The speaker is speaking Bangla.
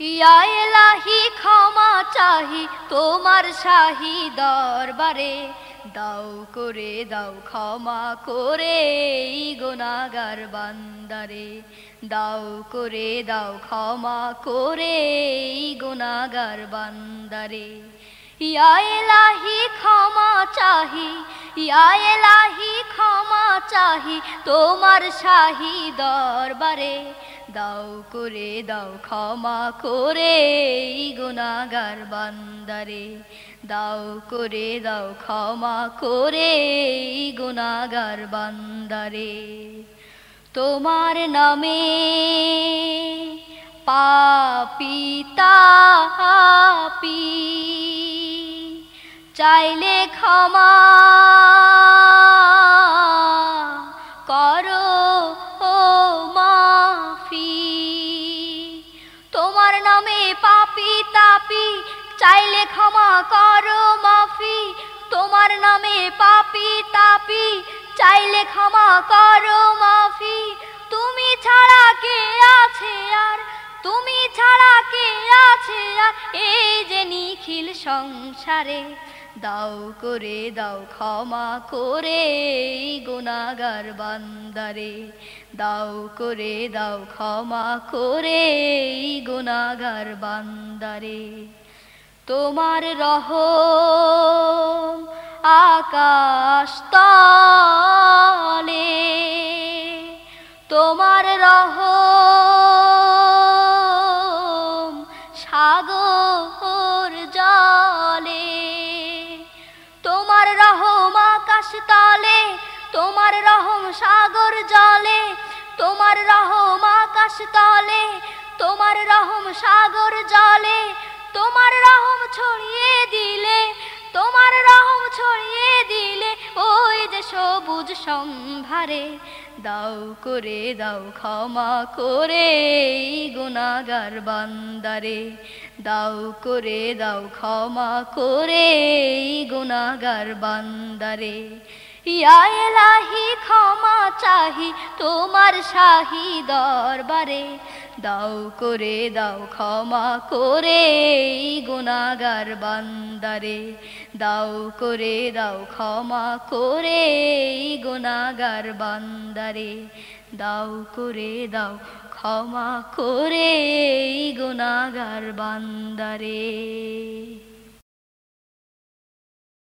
ইয়া এলাহি ক্ষমা চাহি, তোমার শাহি দরবারে। দাও করে, দাও ক্ষমা করে গুনাগার বান্দারে। দাও করে, দাও ক্ষমা করে গোনাগার বান্দারে। ইয়া এলাহি ক্ষমা চাহি ইয়া এলাহি ক্ষমা চাহি, তোমার শাহি দরবারে। দাও করে দাও ক্ষমা করে এই গুনাগার বান্দারে। দাও করে দাও ক্ষমা করে এই গুনাগার বান্দারে। তোমার নামে পাপিতা চাইলে ক্ষমা নামে পাপি তাপি, চাইলে ক্ষমা করো মাফি। তোমার নামে পাপি তাপি, চাইলে ক্ষমা করো মাফি। তুমি ছাড়া কে আছে আর? তুমি ছাড়া কে আছে আর? এই যে নিখিল সংসারে দাও করে দাও, ক্ষমা করে এই গুনাগার বান্দারে। দাও করে দাও, ক্ষমা করে এই গুনাগার বান্দারে। তোমার রহ আকাশ তলে, তোমার রহ তোমার রহম সাগর জলে, তোমার রহম আকাশ তলে, তোমার রহম সাগর জলে, তোমার রহম ছড়িয়ে দিলে, তোমার রহম ছড়িয়ে দিলে, ওই যে সবুজ সম্ভারে দাও করে, দাও ক্ষমা করে, এই গুনাগার বান্দারে দাও করে, দাও ক্ষমা করে, এই গুনাগার বান্দারে ইয়া এলাহি ক্ষমা চাহি, তোমার শাহি দরবারে। দাও করে, দাও ক্ষমা করে এই গুনাগার বান্দারে। দাও করে, দাও ক্ষমা করে এই গুনাগার বান্দারে। দাও করে, দাও ক্ষমা করে এই গুনাগার বান্দারে।